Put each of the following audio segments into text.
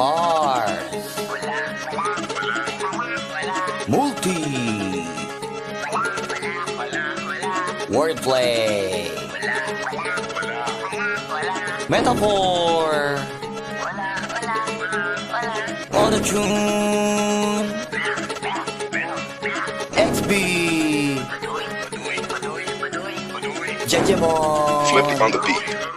Bars. Multi. Wordplay. Metaphor. Auto-tune. XB. Jejemon. Flippy on the beat.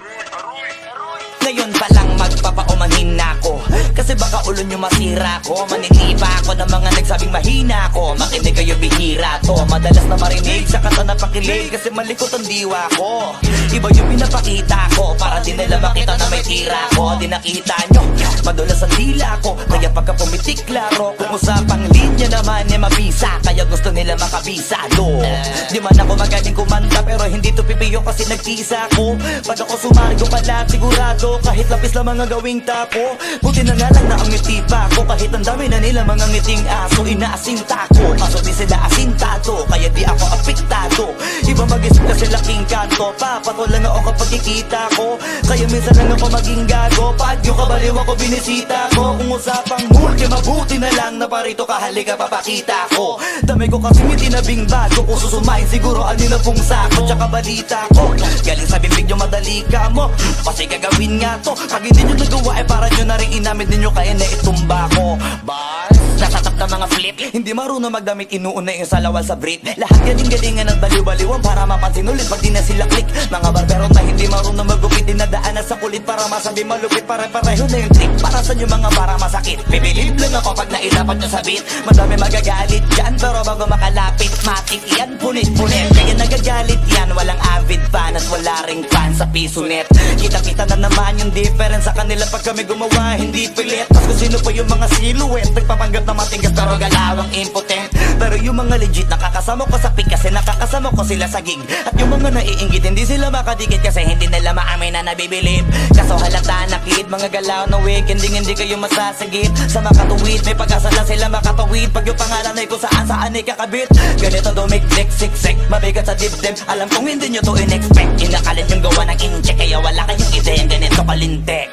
Ngayon pa lang magpapaumanhin na ako. Kasi baka ulo nyo masira ko. Manitiba ako ng mga nagsabing mahina ko Makinig kayo bihira to. Madalas na marinig sa kata na pakilig. Kasi malikot ang diwa ko. Iba yung pinapakita ko. Para di nila makita na may tira ko. Di nakita nyo Madulas ang dila ko. Kaya pagka pumitik klaro Kung usapang linya naman eh mabisa. Kaya gusto nila makabisado Di man ako magaling kumanta Pero hindi to pipiyo kasi nagkisa ko. Pag ako sumargo pala sigurado? Kahit lapis lang mga gawing tapo. Buti na nga lang na ang ngiti pa ko Kahit ang dami na nila mga ngiting aso Inaasinta ko Kaso di sila asintado Kaya di ako apektado. Iba mag-isip kasi laking kanto. Papato lang ako kapag kikita ko. Kaya minsan lang ako maging gago. Yung kabaliw ako binisita ko. Kung usapang multi mabuti na lang Na parito ka halika papakita ko. Dami ko kasi may tinabing bago Kung susumahin siguro ano na pong sako. Tsaka balita ko Galing sa bibig nyo madali ka mo. Kasi gagawin nga to Pag hindi nyo nagawa eh para nyo na rin inamit ninyo Kaya na itumba ko. Bars Nasatap na mga flip. Hindi marunong magdamit inuuna yung salawal sa Brit Lahat galing-galingan ng baliw-baliwan Para mapansin ulit pag di na sila click. Mga barbero na hindi marunong magupit Dinadaan na sa kulit para masabi malupit Pare-pareho na yung trick Para sa inyo mga para masakit. Bibilib lang ako pag nailapat nyo sa beat. Madami magagalit dyan Pero bago makalapit Matik yan punit-punit. Kaya nagagalit yan Walang avid fan at wala ring fan sa piso net. Kita-kita na naman yung difference sa kanila Pag kami gumawa hindi pilit. Tapos sino pa yung mga silhouette Nagpapanggap na matigas pero galawang impotent Pero yung mga legit nakakasama ko sa pick Kasi nakakasama ko sila sa gig. At yung mga naiingit hindi sila makadikit Kasi hindi nila maamin na nabibilib. Kaso halata na kid Mga galaw na wig Hindi kayo masasagit. Sa makatuwid May pag-asa lang sila makatawid. Pag yung pangalan ay kung saan saan ay kakabit. Ganito dumikdik siksik Mabigat sa dibdib. Alam kong hindi nyo to in-expect. Inakalit yung gawa ng incheck Kaya wala kayong ideyang ganito kalintek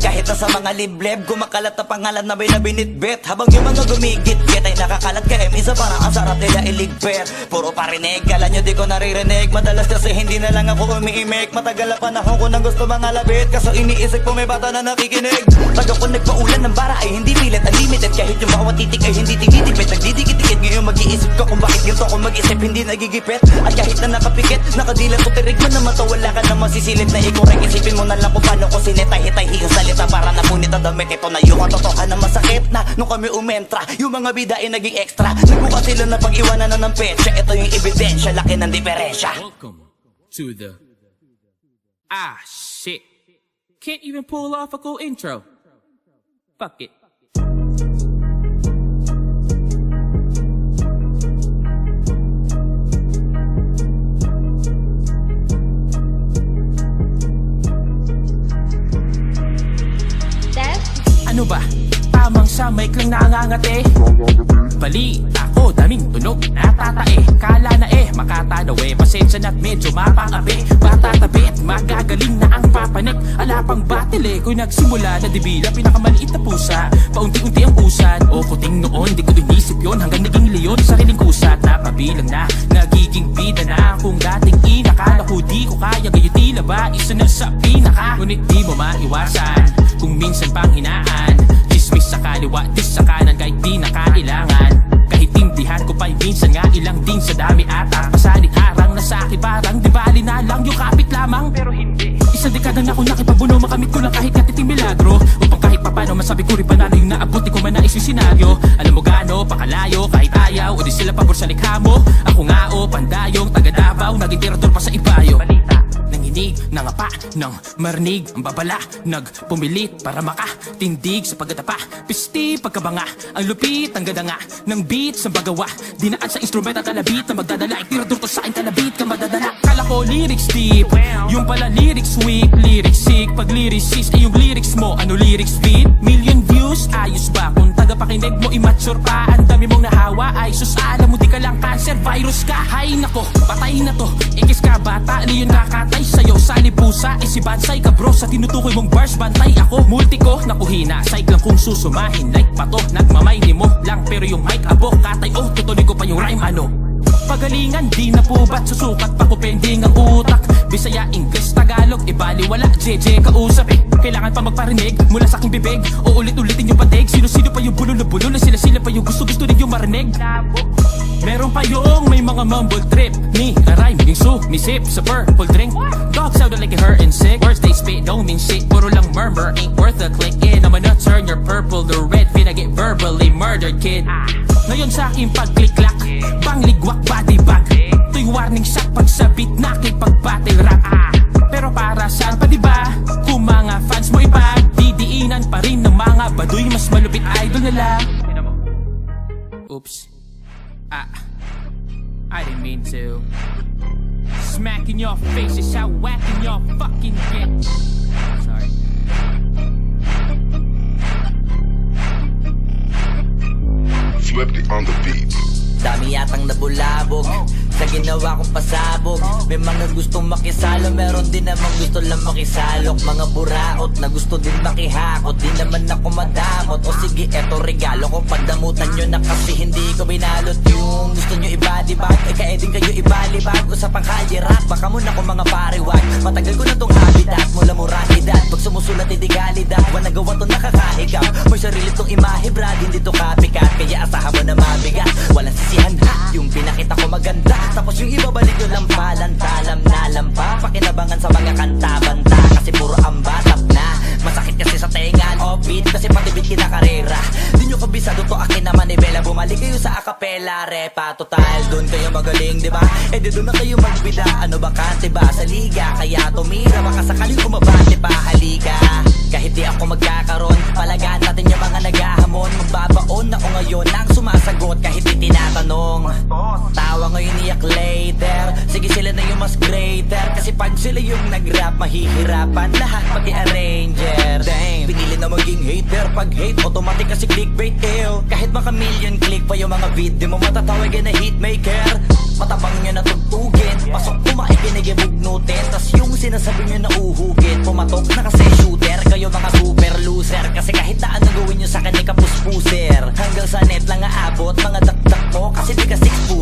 kahit na sa mga libleb Kumakalat na pangalan na may nabinitbit. Habang yung mga gumigit-git ay nakakalat Kaya minsan parang ang sarap nila iligpit. Puro parinig, kala nyo di ko naririnig. Madalas kasi hindi na lang ako umiimik. Matagal na panahon ko nang gusto mga labit. Kaso iniisip ko may bata na nakikinig. Pag ako nagpaulan ng bara ay hindi pilit Unlimited kahit yung bawat titik ay hindi tinitipid. Nagdidikit-dikit ngayon mag-iisip ko kung bakit ganito ako mag-isip. Hindi nagigipit. At kahit na nakapikit Nakadila ko tirig man na mata Wala ka na masisilip na rin Isipin mo. Na lang kung paano ko sinetay-hitay Yung salita para napunit ang damit Ito na yung katotohan na masakit na Nung kami umentra Yung mga bida ay naging extra Nagbuka sila na pag-iwanan na ng petsa Ito yung ebidensya Laki ng diferensya Welcome to the. Ah, shit. Can't even pull off a cool intro. Fuck it. Ba? Tamang sa mic lang nangangate Bali, ako daming tunog. Natatae Kala na eh, makatanaw eh Pasensya na't medyo mapangabi Bata tabit, magagaling na ang papanik. Ala pang battle eh, kung nagsimula na dibila Pinakamaliit na pusa, paunti-unti ang usan. O kuting noon, di ko inisip yon Hanggang naging leon, sariling kusat Napabilang na, nagiging bida na. Kung dating inakala ko di ko kaya Gayon tila ba, isa na sa pinaka? Ngunit di mo maiwasan, kung minsan pang hinaan. Dismiss sa kaliwa, dis sa kanan kahit di na minsan nga ilang din sa dami ata. Pasalit harang na sa akin parang di bali na lang yung kapit lamang. Pero hindi. Isang dekada na ako nakipabuno makamit ko lang kahit natiting milagro. Upang kahit papano masabi ko rin panalo yung naabot di ko man nais yung senaryo. Alam mo gaano, pakalayo kahit ayaw O di sila pabor sa likha mo. Ako nga o, pandayong taga Davao Naging tirador pa sa ibayo Balita Nanginig, nangapa, nang marinig. Ang babala, nagpumilit para makatindig sa pagkatapa Pisti, pagkabanga, ang lupit, ang ganda nga Ng beat sa bagawa Dinaan sa instrument at kalabit Na magdadala, ikirador to sa akin kalabit Ka madadala, kala ko lyrics deep Yung pala lyrics weak, lyrics sick Pag lyricist ay yung lyrics mo Ano lyrics beat? Million views, ayos ba? Kung tagapakinig mo immature pa Ang dami mong nahawa. Ay sus Alam mo di ka lang cancer, virus ka. Hay nako, patay na to. Ikis ka bata, leon kakatay sa'yo? Sali pusa, isibansay ka bro Sa tinutukoy mong bars, bantay ako. Multi ko, nakuhina Psych lang kung susumahin. Like pa to, nagmamay ni mo lang. Pero yung mic abo, katay oh Tutuloy ko pa yung rhyme ano Pagalingan, di na po ba't susukat? Pa ko pending ang utak. Bisaya, Ingles, Tagalog, ibaliwala, JJ kausap. Eh Kailangan pa magparinig mula sa aking bibig. O ulit-ulitin yung patig Sino-sino pa yung bulol na bulol Na sila-sila pa yung gusto-gusto rin yung marinig Meron pa yung may mga mumble trip. Ni aray, maging sumisip sa purple drink. Dog sounded like a hurt and sick. Words they spit don't mean shit. Puro lang murmur, ain't worth a click. In I'm gonna turn your purple to red. Finna get verbally murdered kid. Ngayon sa aking pag-click-clack Pangligwak body bag. Ito'y warning shot pag sabit na pag battle rap. Pero para saan pa diba? Kung mga fans mo iba Didiinan pa rin ng mga baduy Mas malupit idol nila. Oops Ah, I didn't mean to. Smack in your face is how whacking your fucking get. Sorry. Flipped on the beat. Dami yatang nabulabog Sa ginawa kong pasabog. May mga gustong makisalo Meron din namang gusto lang makisalok Mga buraot na gusto din makihakot Di naman ako madamot. O sige eto regalo ko Pagdamutan nyo na kasi hindi ko binalot Yung gusto nyo ibadibag Eh kaya din kayo ibalibag Usapang kalye rap Baka muna ko mga pariwag. Matagal ko na tong habitat Mula moralidad. Pag sumusulat hindi galidad. Wanagawa to nakakahigap May sarili tong imahe brad Hindi to copycat Kaya asahan mo na mabigat. Walang sisihan ha? Yung pinakita ko maganda Tapos yung ibabalik nyo lang palantalam na lampa Pakinabangan sa mga kanta banta Kasi puro ambatap na Masakit kasi sa tenga Offbeat kasi patibit kinakarera Di nyo kabisado to akin naman ni Bella. Bumalik kayo sa acapella repa Total. Doon kayo magaling di ba? Eh di doon na kayo magbida. Ano ba kante ba? Sa liga Kaya tumira. Baka sakaling umabante pa halika. Kahit di ako magkakaroon Palagaan natin yung mga naghahamon. Magbabaon ako ngayon ang sumasagot Kahit di tinatanong. Tawa ngayon iyak later. Sige sila na yung mas greater. Kasi pag sila yung nag-rap Mahihirapan lahat pati hater Pag hate automatic kasi clickbait ew. Kahit maka million click pa yung mga video mo Matatawagin na hitmaker. Matabang nyo na tugtugin Pasok kumain kinigibugnutin Tas yung sinasabi nyo na uhugin. Pumatok na kasi shooter. Kayo mga super loser. Kasi kahit na ano gawin nyo sa ay kapuspuser. Hanggang sa net lang aabot Mga dakdak ko. Kasi di ka six mga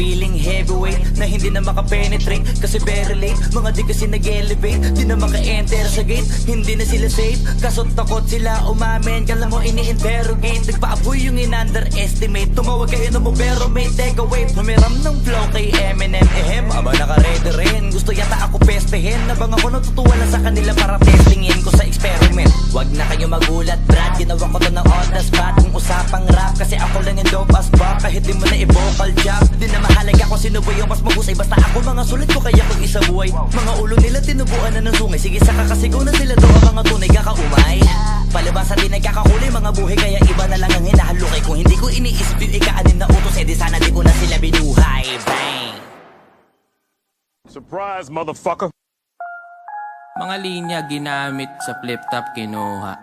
feeling heavyweight na hindi na makapenetrate Kasi very late, mga di kasi nag-elevate Di na maka-enter sa gate, hindi na sila safe Kaso takot sila umamin, kala mo ini-interrogate Nagpaaboy yung in-underestimate. Tumawag kayo ng pero may take away Humiram ng flow kay Eminem. Ehem, aba naka-ready rin. Gusto yata ako pestehin. Nabang ako natutuwa lang sa kanila para experiment Wag na kayo magulat Brad, ginawa ko to ng on the spot Kung usapang rap, kasi ako lang yung dope as fuck Kahit di mo na i-vocal job Di na mahalaga kung sino ba yung mas mahusay. Basta ako mga sulit ko kaya kung isa buhay. Mga ulo nila tinubuan na ng sungay. Sige saka kakasigaw na sila daw ang mga tunay kakaumay. Palabasan din nagkakakulay mga buhay Kaya iba na lang ang hinahalukay Kung hindi ko iniisip yung ikaanin na utos Eh di sana di ko na sila binuhay. Bang! Surprise, motherfucker. Mga linya ginamit sa flip top kinuha.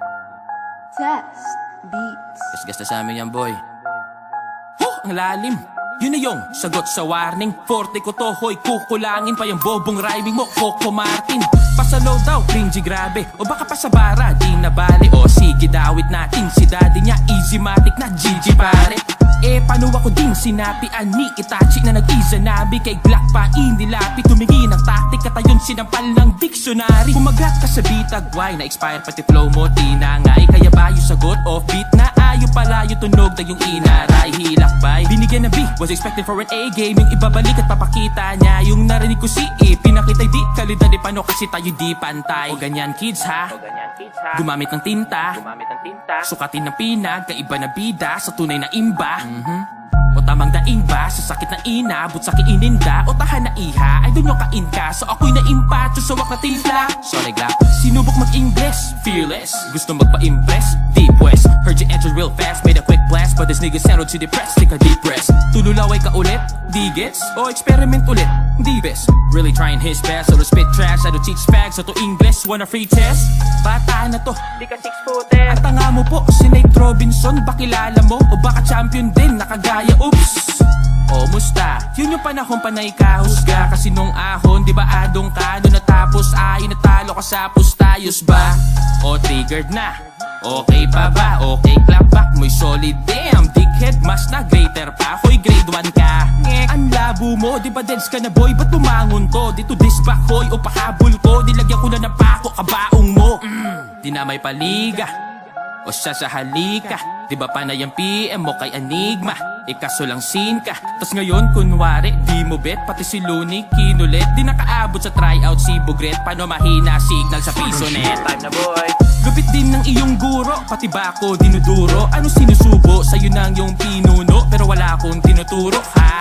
Test beats. Gasgas na sa amin yan boy. Huh, ang lalim. Yun na yung sagot sa warning. Forte ko to, hoy, kukulangin pa yung bobong rhyming mo Coco Martin. Pasalaw daw, cringy grabe. O baka pa sa bara, di na bali. O sige, dawit natin. Si daddy niya, easy matic na Gigi pare Eh, paano ako din sinapian ni Itachi na nag-izanabi Kay Glock pa inilapi Tumingin ang taktik at ayun sinampal ng dictionary. Kumagat ka sa bitag, why na-expire pati flow mo Tinangay, kaya ba yung sagot Offbeat na ayo pala yung tunog na yung inaray Hilakbay, binigyan ng B Was expecting for an A game. Yung ibabalik at papakita niya Yung narinig ko si E. Pinakita di kalidad di paano kasi tayo di pantay. O ganyan kids ha? Gumamit ng tinta. Sukatin ng pinag Kaiba na bida Sa tunay na imba. O tamang daing ba? Sa sakit na ina But sa kiininda O tahan na iha? Ay doon yung kain ka. So ako'y naimpa Susawak na timpla. Sorry Glock Sinubok mag-Ingles. Fearless. Gusto magpa-impress. Deep West. Heard you entered real fast. Made a quick blast But this nigga settled to depress, take a deep rest Tululaway ka ulit, di gets. O experiment ulit, di best. Really trying his best, so to spit trash I do teach fags, so to English, wanna free test. Bata na to, di ka six footer Ang tanga mo po, si Nate Robinson. Ba kilala mo? O baka champion din, nakagaya, oops. O musta? Yun yung panahon pa na ikahusga Kasi nung ahon, di ba adong ka? Doon natapos ay natalo ka sa pustayos ba? O triggered na Okay pa ba? Okay clap back. Mo'y solid. Damn, dickhead, mas na greater pa. Hoy, grade 1 ka. Ngek, ang labo mo. Di ba deads ka na boy? Ba't tumangon to? Dito dis back hoy. O pahabol ko. Dilagyan ko na ng pako kabaong mo. Mm, Di na may paliga o siya sa halika. Di ba panay ang PM mo kay Enigma Ikaso lang scene ka. Tas ngayon kunwari di mo bet. Pati si Looney kinulit. Di nakaabot sa tryout si Bugret. Paano mahina signal sa piso net Time na boy. Lupit din ng iyong guro Pati ba ako dinuduro? Ano sinusubo? Sa'yo nang yung pinuno Pero wala akong tinuturo ha?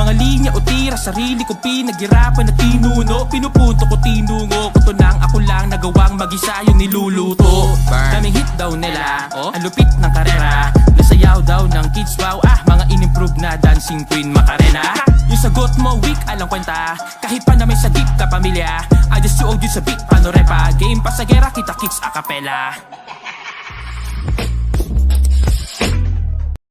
Mga linya o tira, sarili ko pinaghirapan na tinuno. Pinupunto ko tinungo, kuto nang ako lang nagawang mag-isa yung niluluto. Daming hit daw nila, oh, ang lupit ng karera. Nasayaw daw ng kids, wow, ah, mga in-improve na dancing queen Macarena. Yung sagot mo, weak, alang kwenta. Kahit pa na may sagip ka pamilya. I just you sa beat, paano repa. Game pa sa gera, kita kicks a capella